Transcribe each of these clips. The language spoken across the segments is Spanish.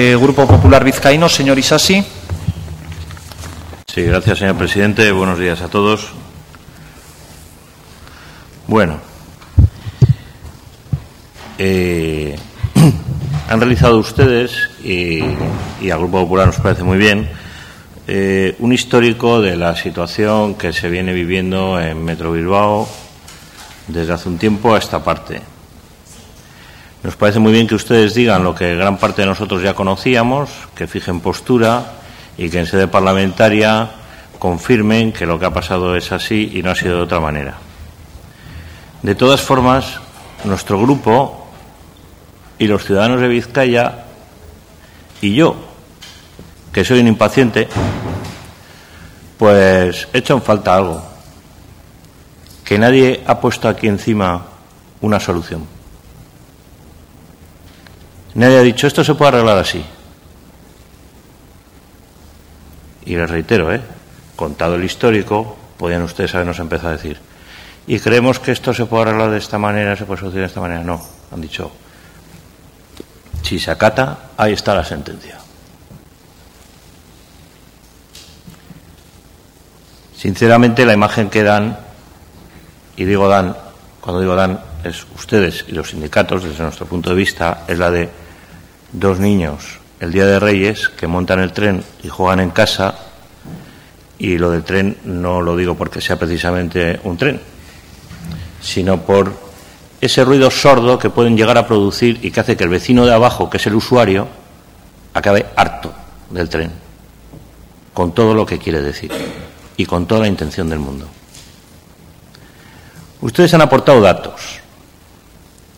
eh, Grupo Popular Vizcaíno, señor Isasi. Sí, gracias, señor presidente. Buenos días a todos. Bueno, eh, han realizado ustedes, y, al Grupo Popular nos parece muy bien, eh, un histórico de la situación que se viene viviendo en Metro Bilbao desde hace un tiempo a esta parte. Nos parece muy bien que ustedes digan lo que gran parte de nosotros ya conocíamos, que fijen postura y que en sede parlamentaria confirmen que lo que ha pasado es así y no ha sido de otra manera. De todas formas, nuestro grupo y los ciudadanos de Vizcaya y yo, que soy un impaciente, pues he falta algo, que nadie ha puesto aquí encima una solución. Nadie ha dicho, esto se puede arreglar así. Y les reitero, ¿eh? contado el histórico, podían ustedes habernos empezado a decir. Y creemos que esto se puede arreglar de esta manera, se puede solucionar de esta manera. No, han dicho, si se acata, ahí está la sentencia. Sinceramente, la imagen que dan, y digo dan, cuando digo dan, es ustedes y los sindicatos, desde nuestro punto de vista, es la de dos niños el Día de Reyes que montan el tren y juegan en casa, y lo del tren no lo digo porque sea precisamente un tren, sino por ese ruido sordo que pueden llegar a producir y que hace que el vecino de abajo, que es el usuario, acabe harto del tren, con todo lo que quiere decir y con toda la intención del mundo. Ustedes han aportado datos,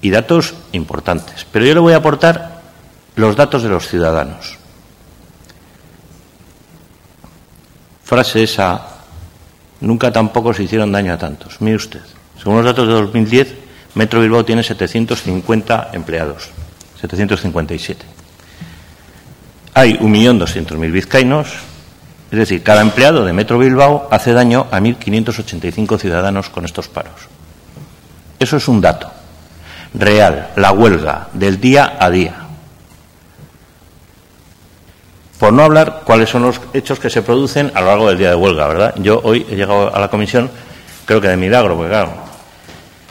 y datos importantes, pero yo le voy a aportar los datos de los ciudadanos. Frase esa, nunca tampoco se hicieron daño a tantos. Mire usted, según los datos de 2010, Metro Bilbao tiene 750 empleados, 757. Hay 1.200.000 vizcaínos, es decir, cada empleado de Metro Bilbao hace daño a 1.585 ciudadanos con estos paros. Eso es un dato real, la huelga del día a día. Por no hablar cuáles son los hechos que se producen a lo largo del día de huelga, ¿verdad? Yo hoy he llegado a la comisión, creo que de milagro, porque claro,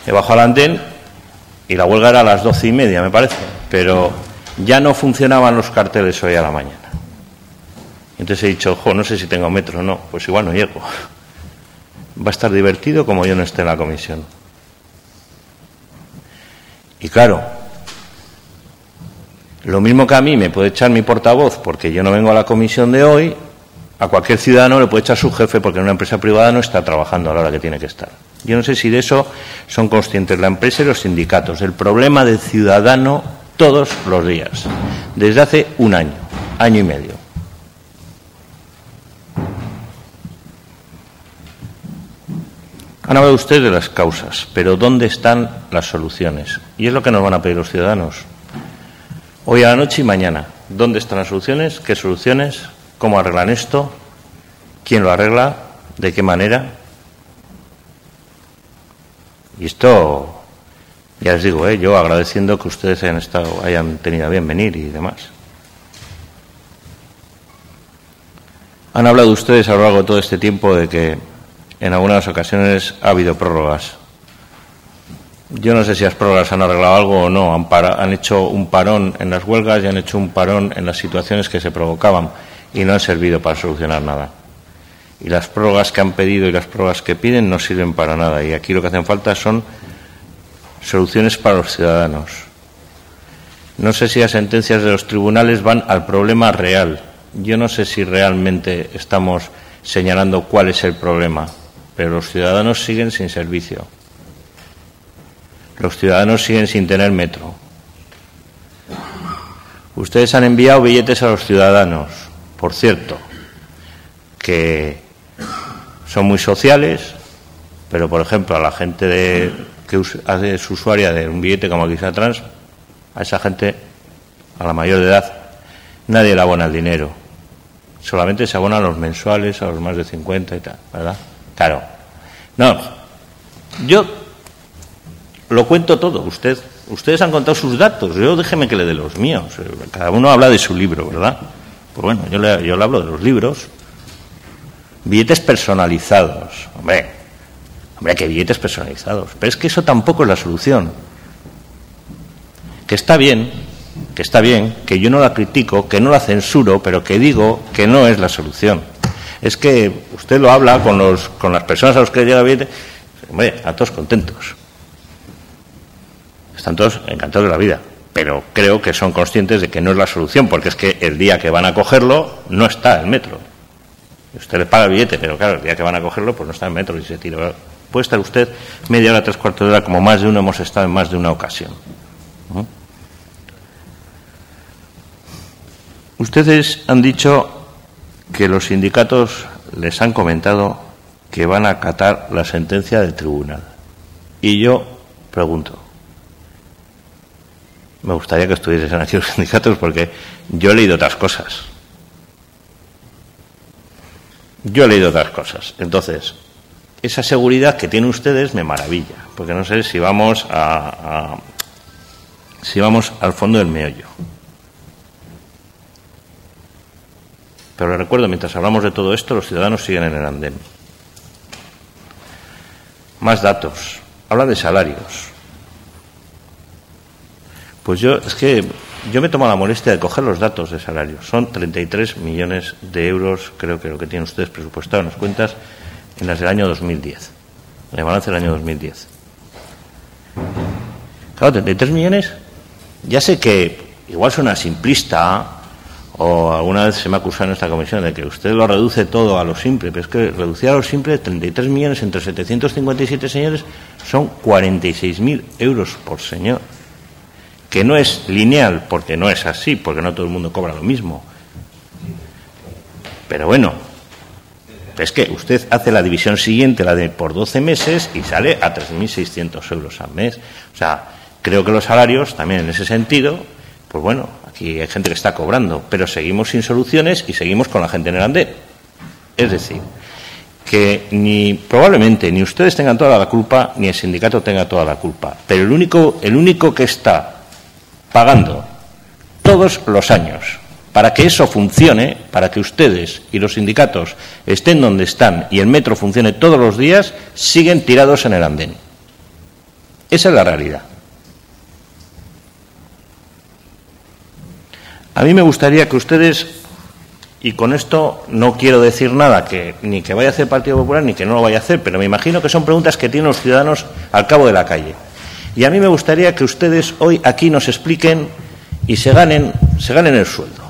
he bajado al andén y la huelga era a las doce y media, me parece, pero ya no funcionaban los carteles hoy a la mañana. Entonces he dicho, ojo, no sé si tengo metro o no, pues igual no llego. Va a estar divertido como yo no esté en la comisión. Y claro, lo mismo que a mí me puede echar mi portavoz porque yo no vengo a la comisión de hoy, a cualquier ciudadano le puede echar su jefe porque en una empresa privada no está trabajando a la hora que tiene que estar. Yo no sé si de eso son conscientes la empresa y los sindicatos, el problema del ciudadano todos los días, desde hace un año, año y medio. Han hablado ustedes de las causas, pero ¿dónde están las soluciones? Y es lo que nos van a pedir los ciudadanos. Hoy a la noche y mañana. ¿Dónde están las soluciones? ¿Qué soluciones? ¿Cómo arreglan esto? ¿Quién lo arregla? ¿De qué manera? Y esto, ya les digo, ¿eh? yo agradeciendo que ustedes hayan, estado, hayan tenido a bien venir y demás. Han hablado ustedes a lo largo de todo este tiempo de que en algunas ocasiones ha habido prórrogas. Yo no sé si las prórrogas han arreglado algo o no. Han, han, hecho un parón en las huelgas y han hecho un parón en las situaciones que se provocaban y no han servido para solucionar nada. Y las prórrogas que han pedido y las prórrogas que piden no sirven para nada. Y aquí lo que hacen falta son soluciones para los ciudadanos. No sé si las sentencias de los tribunales van al problema real. Yo no sé si realmente estamos señalando cuál es el problema, pero los ciudadanos siguen sin servicio. Los ciudadanos siguen sin tener metro. Ustedes han enviado billetes a los ciudadanos, por cierto, que son muy sociales, pero por ejemplo a la gente de, que es usuaria de un billete como Quizá Trans, a esa gente, a la mayor de edad, nadie le abona el dinero. Solamente se abonan los mensuales, a los más de 50 y tal, ¿verdad? Claro. No, yo lo cuento todo, usted Ustedes han contado sus datos, yo déjeme que le dé los míos. Cada uno habla de su libro, ¿verdad? Pues bueno, yo le, hablo de los libros. Billetes personalizados. Hombre, hombre, que billetes personalizados. Pero es que eso tampoco es la solución. Que está bien, que está bien, que yo no la critico, que no la censuro, pero que digo que no es la solución. Es que usted lo habla con, los, con las personas a los que llega billete, hombre, a todos contentos. Están todos encantados de la vida, pero creo que son conscientes de que no es la solución, porque es que el día que van a cogerlo no está el metro. Usted le paga el billete, pero claro, el día que van a cogerlo, pues no está el metro y se tira. Puede estar usted media hora, tres cuartos de hora, como más de uno hemos estado en más de una ocasión. Ustedes han dicho que los sindicatos les han comentado que van a acatar la sentencia del tribunal. Y yo pregunto, me gustaría que estuviesen aquí los sindicatos porque yo he leído otras cosas. Yo he leído otras cosas. Entonces, esa seguridad que tienen ustedes me maravilla, porque no sé si vamos a, si vamos al fondo del meollo. Pero recuerdo, mientras hablamos de todo esto, los ciudadanos siguen en el andén. Más datos. Habla de salarios. Pues yo, es que yo me tomo la molestia de coger los datos de salarios. Son 33 millones de euros, creo que lo que tienen ustedes presupuestado en las cuentas, en las del año 2010. En el balance del año 2010. Claro, 33 millones. Ya sé que igual suena simplista, o alguna vez se me ha acusado en esta comisión de que usted lo reduce todo a lo simple, pero es que reducir a lo simple 33 millones entre 757 señores son 46.000 euros por señor que no es lineal, porque no es así, porque no todo el mundo cobra lo mismo. Pero bueno, es que usted hace la división siguiente, la de por 12 meses, y sale a 3.600 euros al mes. O sea, creo que los salarios, también en ese sentido, pues bueno, aquí hay gente que está cobrando, pero seguimos sin soluciones y seguimos con la gente en el andén. Es decir, que ni probablemente ni ustedes tengan toda la culpa ni el sindicato tenga toda la culpa, pero el único el único que está pagando todos los años. Para que eso funcione, para que ustedes y los sindicatos estén donde están y el metro funcione todos los días, siguen tirados en el andén. Esa es la realidad. A mí me gustaría que ustedes, y con esto no quiero decir nada que ni que vaya a hacer Partido Popular ni que no lo vaya a hacer, pero me imagino que son preguntas que tienen los ciudadanos al cabo de la calle. Y a mí me gustaría que ustedes hoy aquí nos expliquen y se ganen, se ganen el sueldo.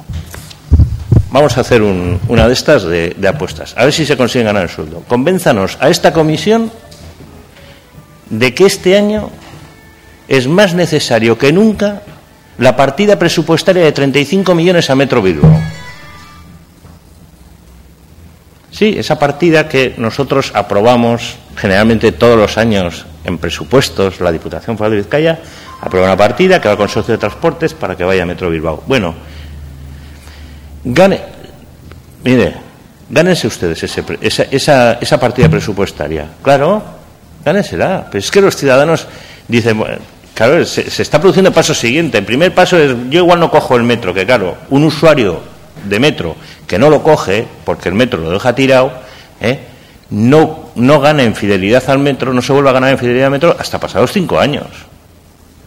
Vamos a hacer una de estas de, apuestas, a ver si se consigue ganar el sueldo. Convénzanos a esta comisión de que este año es más necesario que nunca la partida presupuestaria de 35 millones a Metro Bilbao. Sí, esa partida que nosotros aprobamos generalmente todos los años en presupuestos, la Diputación Foral de Vizcaya aprueba una partida que va al Consorcio de Transportes para que vaya a Metro Bilbao. Bueno, gane, mire, gánense ustedes esa, esa, esa, partida presupuestaria. Claro, gánensela. Pero es que los ciudadanos dicen, bueno, claro, se, se está produciendo el paso siguiente. El primer paso es, yo igual no cojo el metro, que claro, un usuario de metro que no lo coge, porque el metro lo deja tirado, ¿eh? no, no gana en fidelidad al metro, no se vuelve a ganar en fidelidad al metro hasta pasados cinco años.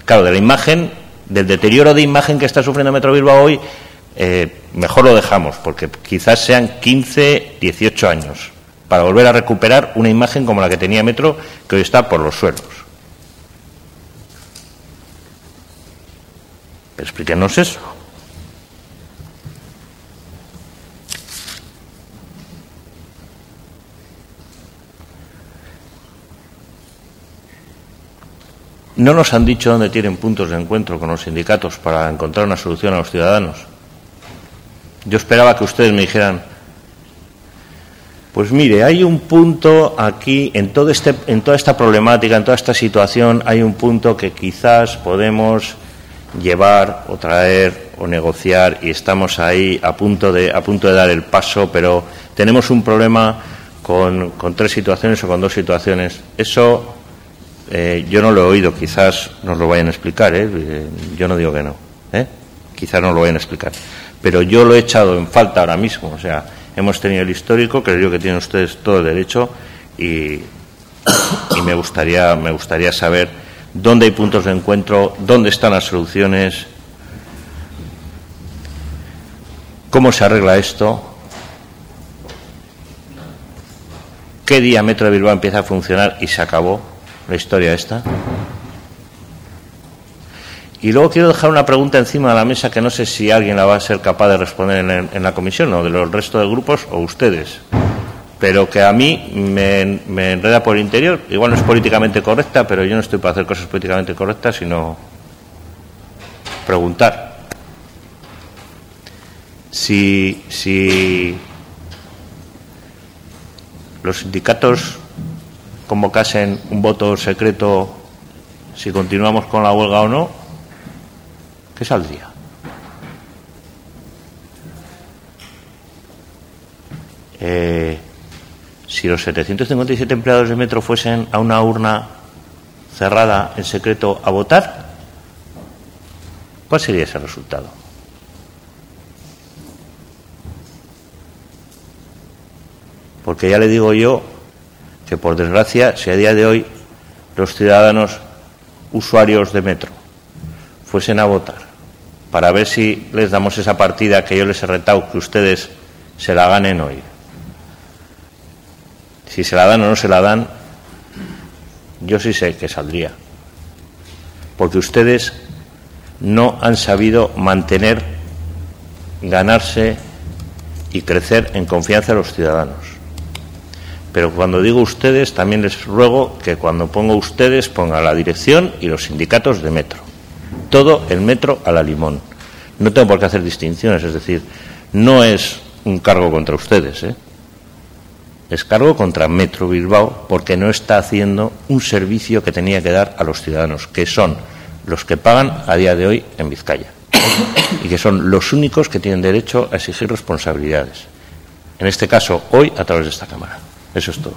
Claro, de la imagen, del deterioro de imagen que está sufriendo Metro Bilbao hoy, eh, mejor lo dejamos, porque quizás sean 15, 18 años para volver a recuperar una imagen como la que tenía Metro, que hoy está por los suelos. Pero explíquenos eso. No nos han dicho dónde tienen puntos de encuentro con los sindicatos para encontrar una solución a los ciudadanos. Yo esperaba que ustedes me dijeran, pues mire, hay un punto aquí, en, todo este, en toda esta problemática, en toda esta situación, hay un punto que quizás podemos llevar o traer o negociar y estamos ahí a punto de, a punto de dar el paso, pero tenemos un problema con, con tres situaciones o con dos situaciones. Eso eh, yo no lo he oído, quizás nos lo vayan a explicar, ¿eh? Eh, yo no digo que no, ¿eh? quizás nos lo vayan a explicar, pero yo lo he echado en falta ahora mismo, o sea, hemos tenido el histórico, creo que tienen ustedes todo el derecho y, y me gustaría, me gustaría saber dónde hay puntos de encuentro, dónde están las soluciones, cómo se arregla esto, qué día Metro de Bilbao empieza a funcionar y se acabó la historia esta. Y luego quiero dejar una pregunta encima de la mesa que no sé si alguien la va a ser capaz de responder en, la comisión o de los restos de grupos o ustedes pero que a mí me, me, enreda por el interior. Igual no es políticamente correcta, pero yo no estoy para hacer cosas políticamente correctas, sino preguntar. Si, si los sindicatos convocasen un voto secreto si continuamos con la huelga o no, ¿qué saldría? Eh, si los 757 empleados de Metro fuesen a una urna cerrada en secreto a votar, ¿cuál sería ese resultado? Porque ya le digo yo que, por desgracia, si a día de hoy los ciudadanos usuarios de Metro fuesen a votar para ver si les damos esa partida que yo les he retado que ustedes se la ganen hoy, si se la dan o no se la dan, yo sí sé que saldría. Porque ustedes no han sabido mantener, ganarse y crecer en confianza a los ciudadanos. Pero cuando digo ustedes, también les ruego que cuando pongo ustedes ponga la dirección y los sindicatos de metro. Todo el metro a la limón. No tengo por qué hacer distinciones, es decir, no es un cargo contra ustedes, ¿eh? es cargo contra Metro Bilbao porque no está haciendo un servicio que tenía que dar a los ciudadanos, que son los que pagan a día de hoy en Vizcaya y que son los únicos que tienen derecho a exigir responsabilidades. En este caso, hoy, a través de esta Cámara. Eso es todo.